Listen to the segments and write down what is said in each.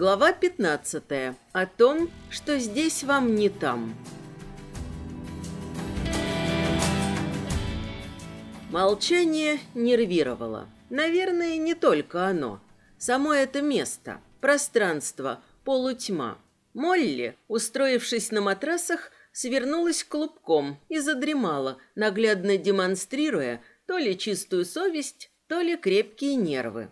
Глава 15. О том, что здесь вам не там. Молчание нервировало. Наверное, не только оно. Само это место, пространство, полутьма. Молли, устроившись на матрасах, свернулась клубком и задремала, наглядно демонстрируя то ли чистую совесть, то ли крепкие нервы.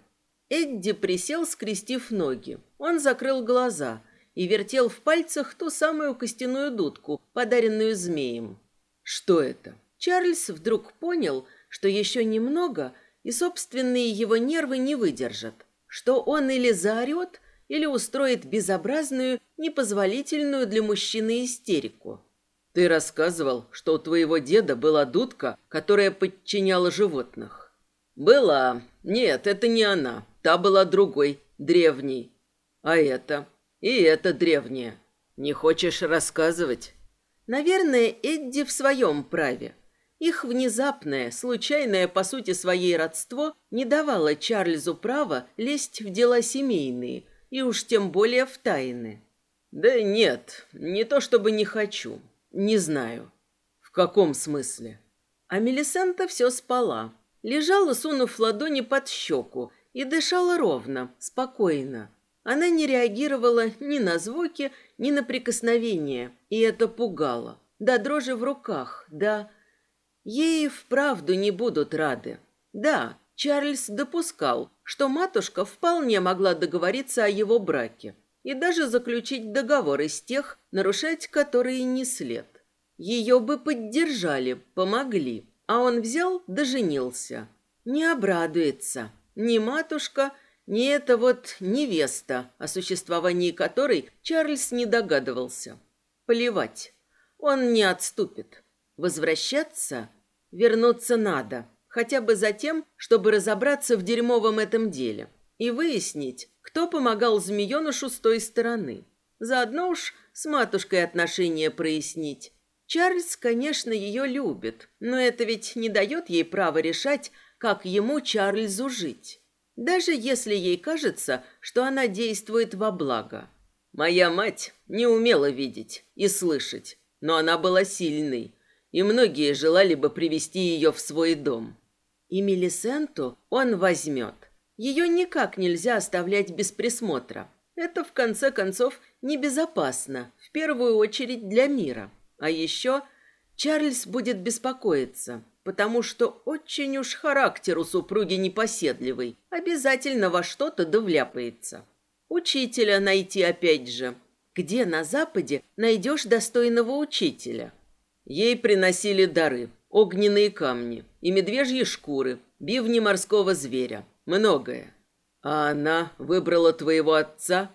Эдди присел, скрестив ноги. Он закрыл глаза и вертел в пальцах ту самую костяную дудку, подаренную змеем. Что это? Чарльз вдруг понял, что еще немного, и собственные его нервы не выдержат, что он или заорет, или устроит безобразную, непозволительную для мужчины истерику. Ты рассказывал, что у твоего деда была дудка, которая подчиняла животных. Была. Нет, это не она. Та была другой, древней. А это? И это древняя. Не хочешь рассказывать? Наверное, Эдди в своем праве. Их внезапное, случайное по сути своей родство не давало Чарльзу права лезть в дела семейные, и уж тем более в тайны. Да нет, не то чтобы не хочу. Не знаю. В каком смысле? А Мелисента все спала. Лежала, сунув ладони под щеку, и дышала ровно, спокойно. Она не реагировала ни на звуки, ни на прикосновения, и это пугало. Да дрожи в руках, да... Ей вправду не будут рады. Да, Чарльз допускал, что матушка вполне могла договориться о его браке и даже заключить договор из тех, нарушать которые не след. Ее бы поддержали, помогли, а он взял да женился. Не обрадуется. Ни матушка, ни эта вот невеста, о существовании которой Чарльз не догадывался. Плевать. Он не отступит. Возвращаться? Вернуться надо. Хотя бы за тем, чтобы разобраться в дерьмовом этом деле. И выяснить, кто помогал змеенышу с той стороны. Заодно уж с матушкой отношения прояснить. Чарльз, конечно, ее любит, но это ведь не дает ей права решать, как ему, Чарльзу, жить. Даже если ей кажется, что она действует во благо. Моя мать не умела видеть и слышать, но она была сильной, и многие желали бы привести ее в свой дом. И Мелисенту он возьмет. Ее никак нельзя оставлять без присмотра. Это, в конце концов, небезопасно, в первую очередь для мира. А еще Чарльз будет беспокоиться – потому что очень уж характер у супруги непоседливый, обязательно во что-то довляпается. Учителя найти опять же. Где на Западе найдешь достойного учителя? Ей приносили дары, огненные камни и медвежьи шкуры, бивни морского зверя, многое. А она выбрала твоего отца?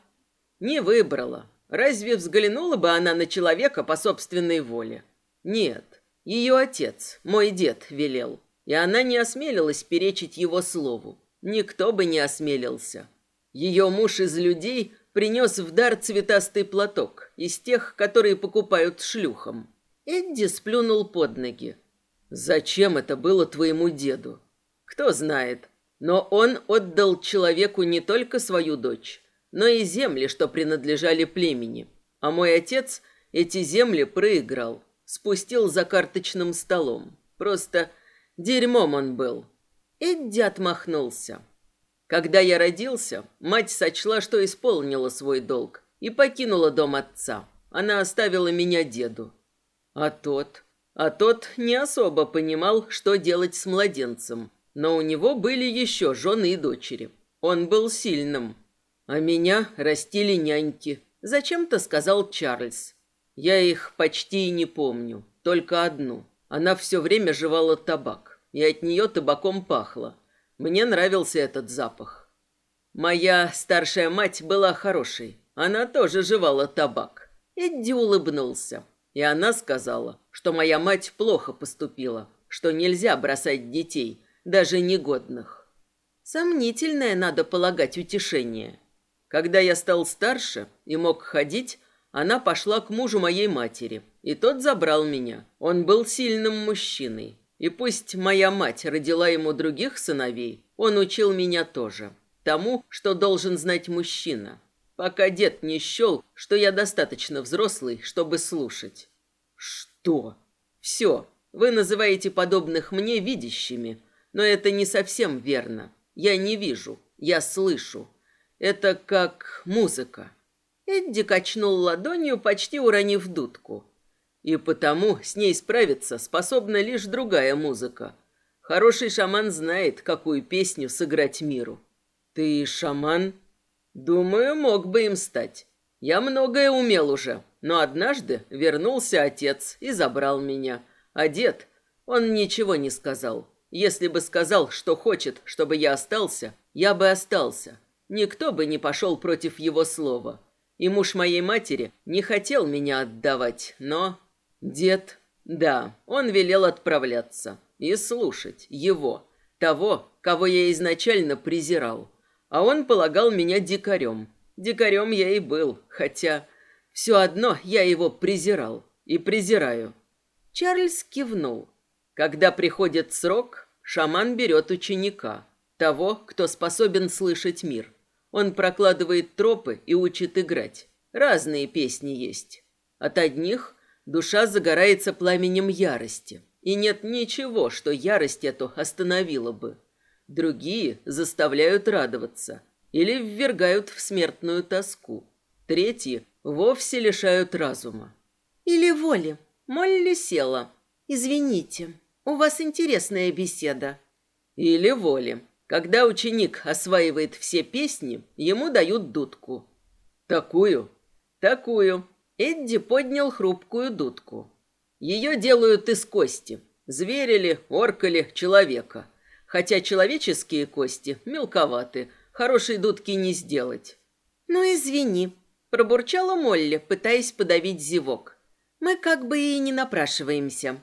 Не выбрала. Разве взглянула бы она на человека по собственной воле? Нет. Ее отец, мой дед, велел, и она не осмелилась перечить его слову. Никто бы не осмелился. Ее муж из людей принес в дар цветастый платок, из тех, которые покупают шлюхам. Эдди сплюнул под ноги. «Зачем это было твоему деду?» «Кто знает. Но он отдал человеку не только свою дочь, но и земли, что принадлежали племени. А мой отец эти земли проиграл спустил за карточным столом. Просто дерьмом он был. Эдди отмахнулся. Когда я родился, мать сочла, что исполнила свой долг и покинула дом отца. Она оставила меня деду. А тот... А тот не особо понимал, что делать с младенцем. Но у него были еще жены и дочери. Он был сильным. А меня растили няньки. Зачем-то сказал Чарльз. Я их почти и не помню, только одну. Она все время жевала табак, и от нее табаком пахло. Мне нравился этот запах. Моя старшая мать была хорошей. Она тоже жевала табак. Эдди улыбнулся. И она сказала, что моя мать плохо поступила, что нельзя бросать детей, даже негодных. Сомнительное, надо полагать, утешение. Когда я стал старше и мог ходить, она пошла к мужу моей матери, и тот забрал меня. Он был сильным мужчиной. И пусть моя мать родила ему других сыновей, он учил меня тоже. Тому, что должен знать мужчина. пока дед не счел, что я достаточно взрослый, чтобы слушать. Что? Все. Вы называете подобных мне видящими, но это не совсем верно. Я не вижу, я слышу. Это как музыка. Эдди качнул ладонью, почти уронив дудку. И потому с ней справиться способна лишь другая музыка. Хороший шаман знает, какую песню сыграть миру. Ты шаман? Думаю, мог бы им стать. Я многое умел уже, но однажды вернулся отец и забрал меня. А дед, он ничего не сказал. Если бы сказал, что хочет, чтобы я остался, я бы остался. Никто бы не пошел против его слова. И муж моей матери не хотел меня отдавать, но... Дед, да, он велел отправляться и слушать его, того, кого я изначально презирал. А он полагал меня дикарем. Дикарем я и был, хотя все одно я его презирал и презираю. Чарльз кивнул. Когда приходит срок, шаман берет ученика, того, кто способен слышать мир. Он прокладывает тропы и учит играть. Разные песни есть. От одних душа загорается пламенем ярости, и нет ничего, что ярость эту остановила бы. Другие заставляют радоваться или ввергают в смертную тоску. Третьи вовсе лишают разума. Или воли. Молли села. Извините, у вас интересная беседа. Или воли. Когда ученик осваивает все песни, ему дают дудку. Такую? Такую. Эдди поднял хрупкую дудку. Ее делают из кости. Зверя ли, орка ли, человека. Хотя человеческие кости мелковаты, хорошей дудки не сделать. «Ну, извини», – пробурчала Молли, пытаясь подавить зевок. «Мы как бы и не напрашиваемся».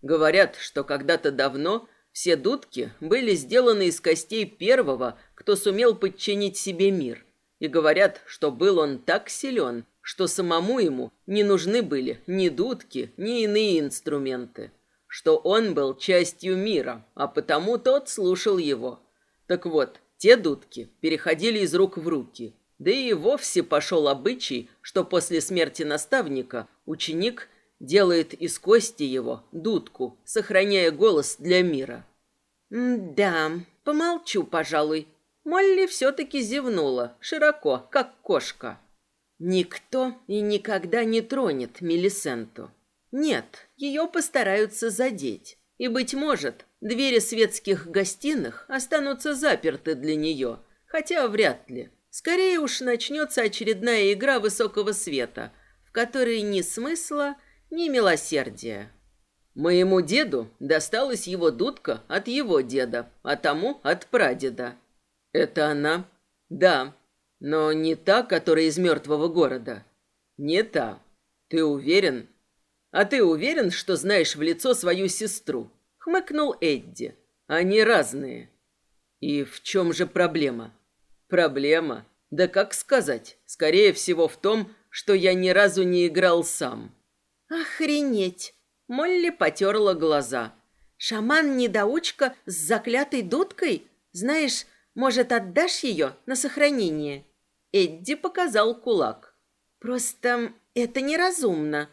Говорят, что когда-то давно все дудки были сделаны из костей первого, кто сумел подчинить себе мир. И говорят, что был он так силен, что самому ему не нужны были ни дудки, ни иные инструменты что он был частью мира, а потому тот слушал его. Так вот, те дудки переходили из рук в руки. Да и вовсе пошел обычай, что после смерти наставника ученик делает из кости его дудку, сохраняя голос для мира. «Да, помолчу, пожалуй». Молли все-таки зевнула, широко, как кошка. Никто и никогда не тронет Мелисенту. Нет, ее постараются задеть. И, быть может, двери светских гостиных останутся заперты для нее, хотя вряд ли. Скорее уж начнется очередная игра высокого света, в которой ни смысла, ни милосердия. Моему деду досталась его дудка от его деда, а тому от прадеда. Это она? Да, но не та, которая из мертвого города. Не та. Ты уверен? А ты уверен, что знаешь в лицо свою сестру? Хмыкнул Эдди. Они разные. И в чем же проблема? Проблема? Да как сказать? Скорее всего в том, что я ни разу не играл сам. Охренеть! Молли потерла глаза. Шаман-недоучка с заклятой дудкой? Знаешь, может, отдашь ее на сохранение? Эдди показал кулак. Просто это неразумно.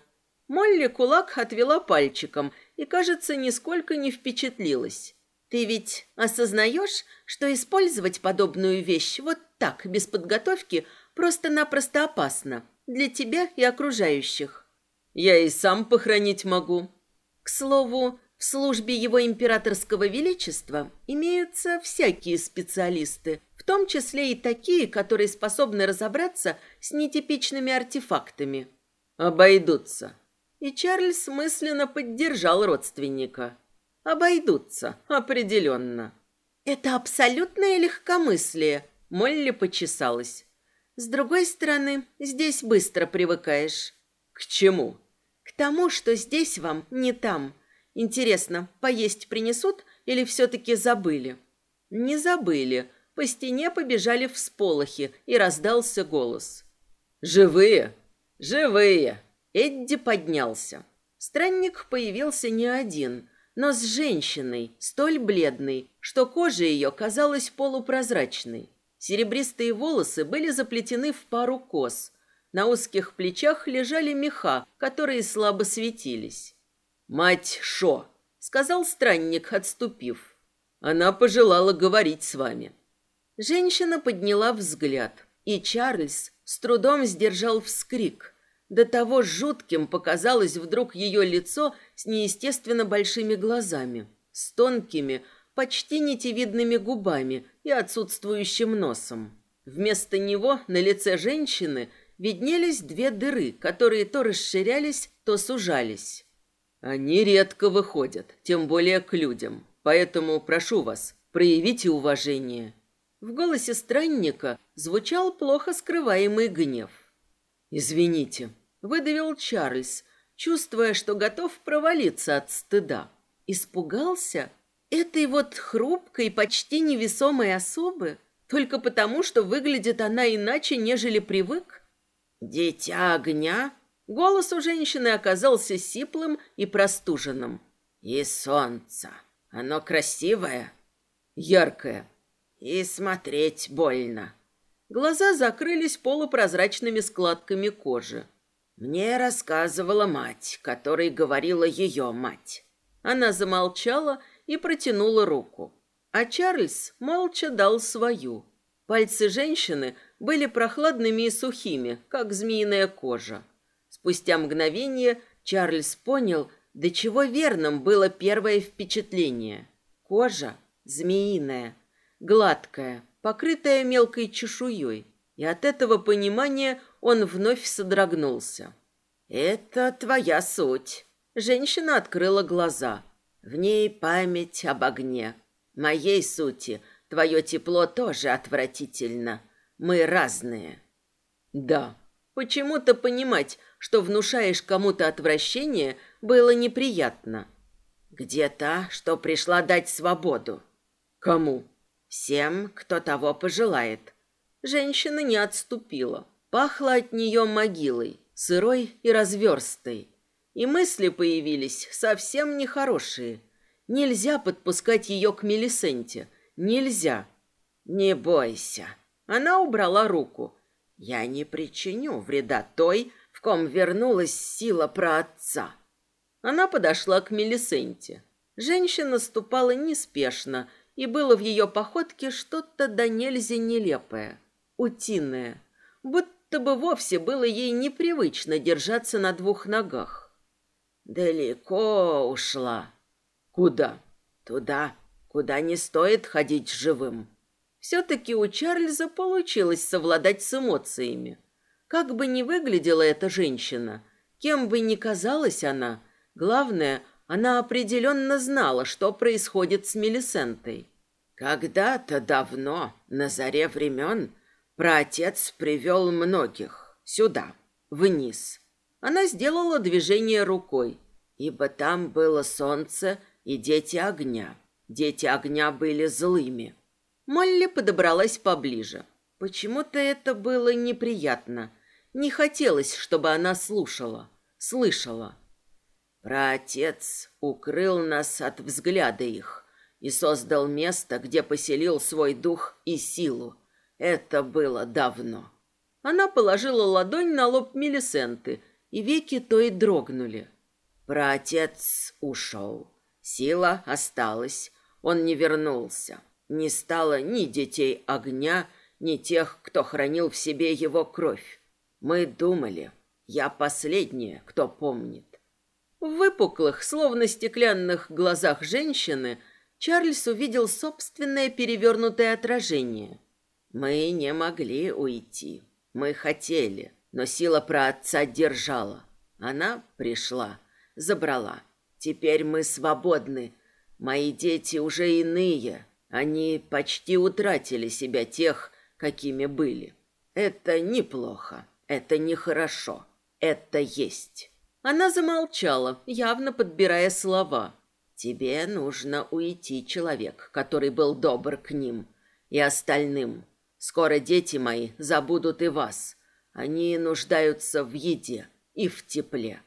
Молли кулак отвела пальчиком и, кажется, нисколько не впечатлилась. «Ты ведь осознаешь, что использовать подобную вещь вот так, без подготовки, просто-напросто опасно для тебя и окружающих?» «Я и сам похоронить могу». «К слову, в службе его императорского величества имеются всякие специалисты, в том числе и такие, которые способны разобраться с нетипичными артефактами». «Обойдутся», и Чарльз мысленно поддержал родственника. Обойдутся, определенно. Это абсолютное легкомыслие, Молли почесалась. С другой стороны, здесь быстро привыкаешь. К чему? К тому, что здесь вам не там. Интересно, поесть принесут или все-таки забыли? Не забыли. По стене побежали всполохи, и раздался голос. «Живые! Живые!» Эдди поднялся. Странник появился не один, но с женщиной, столь бледной, что кожа ее казалась полупрозрачной. Серебристые волосы были заплетены в пару кос. На узких плечах лежали меха, которые слабо светились. «Мать Шо», — сказал странник, отступив. «Она пожелала говорить с вами». Женщина подняла взгляд, и Чарльз с трудом сдержал вскрик. До того жутким показалось вдруг ее лицо с неестественно большими глазами, с тонкими, почти нитевидными губами и отсутствующим носом. Вместо него на лице женщины виднелись две дыры, которые то расширялись, то сужались. Они редко выходят, тем более к людям. Поэтому прошу вас, проявите уважение. В голосе странника звучал плохо скрываемый гнев. Извините, выдавил Чарльз, чувствуя, что готов провалиться от стыда. Испугался этой вот хрупкой, почти невесомой особы только потому, что выглядит она иначе, нежели привык? Дитя огня? Голос у женщины оказался сиплым и простуженным. И солнце. Оно красивое, яркое, и смотреть больно. Глаза закрылись полупрозрачными складками кожи. Мне рассказывала мать, которой говорила ее мать. Она замолчала и протянула руку. А Чарльз молча дал свою. Пальцы женщины были прохладными и сухими, как змеиная кожа. Спустя мгновение Чарльз понял, до чего верным было первое впечатление. Кожа змеиная, гладкая, покрытая мелкой чешуей. И от этого понимания он вновь содрогнулся. «Это твоя суть». Женщина открыла глаза. В ней память об огне. Моей сути твое тепло тоже отвратительно. Мы разные. Да, почему-то понимать, что внушаешь кому-то отвращение, было неприятно. Где та, что пришла дать свободу? Кому? Всем, кто того пожелает. Женщина не отступила. Пахло от нее могилой, сырой и разверстой. И мысли появились совсем нехорошие. Нельзя подпускать ее к Мелисенте. Нельзя. Не бойся. Она убрала руку. Я не причиню вреда той, в ком вернулась сила праотца. Она подошла к Мелисенте. Женщина ступала неспешно, и было в ее походке что-то до нельзя нелепое, утиное, будто бы вовсе было ей непривычно держаться на двух ногах. Далеко ушла. Куда? Туда, куда не стоит ходить живым. Все-таки у Чарльза получилось совладать с эмоциями. Как бы ни выглядела эта женщина, кем бы ни казалась она, главное, она определенно знала, что происходит с Мелисентой. Когда-то давно, на заре времен, праотец привел многих сюда, вниз, она сделала движение рукой, ибо там было солнце и дети огня. Дети огня были злыми. Молли подобралась поближе. Почему-то это было неприятно. Не хотелось, чтобы она слушала, слышала. Праотец укрыл нас от взгляда их и создал место, где поселил свой дух и силу. Это было давно. Она положила ладонь на лоб Мелисенты и веки то и дрогнули. Праотец ушел. Сила осталась. Он не вернулся. Не стало ни детей огня, ни тех, кто хранил в себе его кровь. Мы думали, я последняя, кто помнит. В выпуклых, словно стеклянных глазах женщины Чарльз увидел собственное перевернутое отражение. Мы не могли уйти. Мы хотели. Но сила про отца держала. Она пришла, забрала. Теперь мы свободны. Мои дети уже иные. Они почти утратили себя тех, какими были. Это неплохо. Это нехорошо. Это есть. Она замолчала, явно подбирая слова. Тебе нужно уйти, человек, который был добр к ним и остальным. Скоро дети мои забудут и вас. Они нуждаются в еде и в тепле.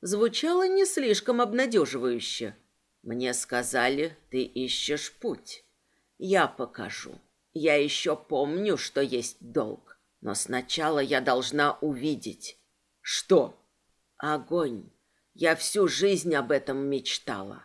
Звучало не слишком обнадеживающе. Мне сказали, ты ищешь путь. Я покажу. Я еще помню, что есть долг, но сначала я должна увидеть. Что? Огонь. Я всю жизнь об этом мечтала.